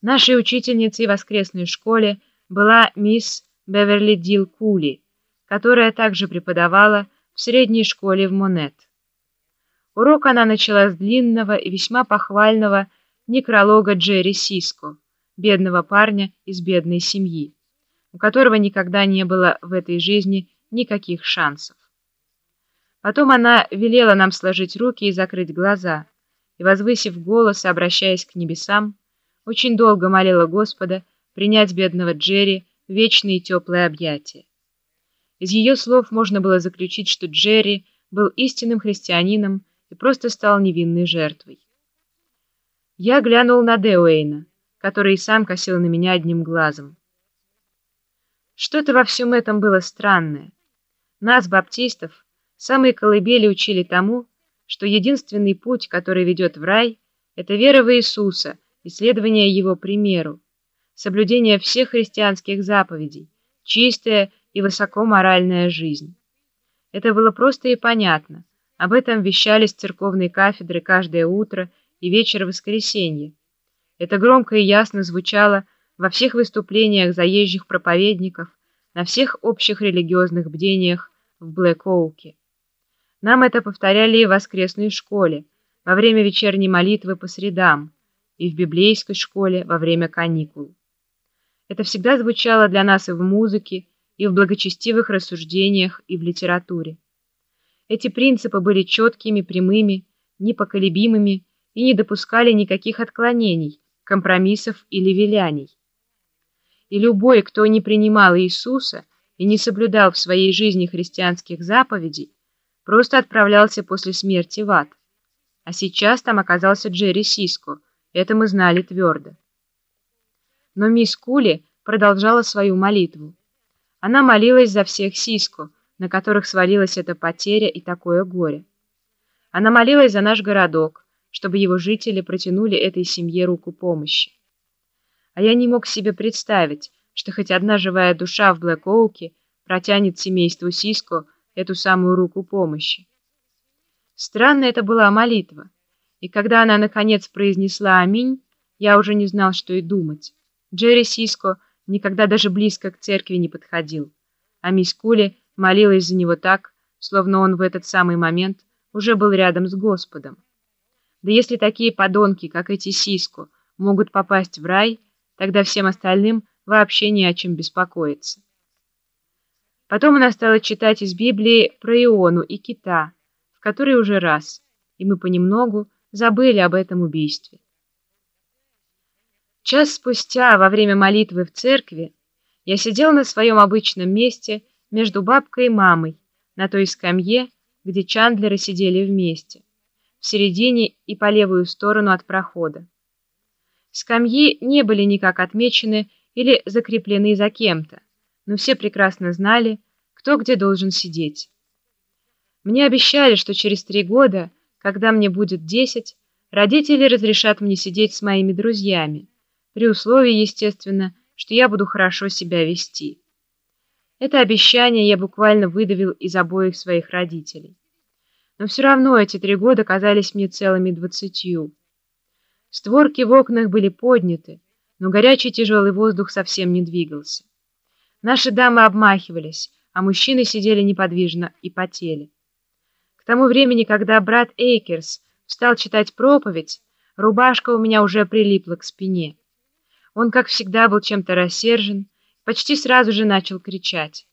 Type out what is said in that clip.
Нашей учительницей в воскресной школе была мисс Беверли Дил Кули, которая также преподавала в средней школе в Монет. Урок она начала с длинного и весьма похвального некролога Джерри Сиско, бедного парня из бедной семьи, у которого никогда не было в этой жизни никаких шансов. Потом она велела нам сложить руки и закрыть глаза, и, возвысив голос, обращаясь к небесам, очень долго молила Господа принять бедного Джерри в вечные теплые объятия. Из ее слов можно было заключить, что Джерри был истинным христианином и просто стал невинной жертвой. Я глянул на Деуэйна, который и сам косил на меня одним глазом. Что-то во всем этом было странное. Нас, баптистов, самые колыбели учили тому, что единственный путь, который ведет в рай, это вера в Иисуса, исследование Его примеру, соблюдение всех христианских заповедей, чистая и высокоморальная жизнь. Это было просто и понятно. Об этом вещали с церковной кафедры каждое утро и вечер воскресенья. Это громко и ясно звучало во всех выступлениях заезжих проповедников, на всех общих религиозных бдениях в Блэк-Оуке. Нам это повторяли и в воскресной школе, во время вечерней молитвы по средам, и в библейской школе во время каникул. Это всегда звучало для нас и в музыке, и в благочестивых рассуждениях, и в литературе. Эти принципы были четкими, прямыми, непоколебимыми и не допускали никаких отклонений, компромиссов или виляний. И любой, кто не принимал Иисуса и не соблюдал в своей жизни христианских заповедей, просто отправлялся после смерти в ад. А сейчас там оказался Джерри Сиско, это мы знали твердо. Но мисс Кули продолжала свою молитву. Она молилась за всех Сиско, на которых свалилась эта потеря и такое горе. Она молилась за наш городок, чтобы его жители протянули этой семье руку помощи. А я не мог себе представить, что хоть одна живая душа в Блэк-Оуке протянет семейству Сиско эту самую руку помощи. Странная это была молитва, и когда она, наконец, произнесла «Аминь», я уже не знал, что и думать. Джерри Сиско никогда даже близко к церкви не подходил, а мисс Кули молилась за него так, словно он в этот самый момент уже был рядом с Господом. Да если такие подонки, как эти Сиско, могут попасть в рай, тогда всем остальным вообще не о чем беспокоиться. Потом она стала читать из Библии про Иону и кита, в который уже раз, и мы понемногу забыли об этом убийстве. Час спустя, во время молитвы в церкви, я сидел на своем обычном месте между бабкой и мамой, на той скамье, где Чандлеры сидели вместе в середине и по левую сторону от прохода. Скамьи не были никак отмечены или закреплены за кем-то, но все прекрасно знали, кто где должен сидеть. Мне обещали, что через три года, когда мне будет десять, родители разрешат мне сидеть с моими друзьями, при условии, естественно, что я буду хорошо себя вести. Это обещание я буквально выдавил из обоих своих родителей но все равно эти три года казались мне целыми двадцатью. Створки в окнах были подняты, но горячий тяжелый воздух совсем не двигался. Наши дамы обмахивались, а мужчины сидели неподвижно и потели. Тому времени, когда брат Эйкерс стал читать проповедь, рубашка у меня уже прилипла к спине. Он, как всегда, был чем-то рассержен, почти сразу же начал кричать.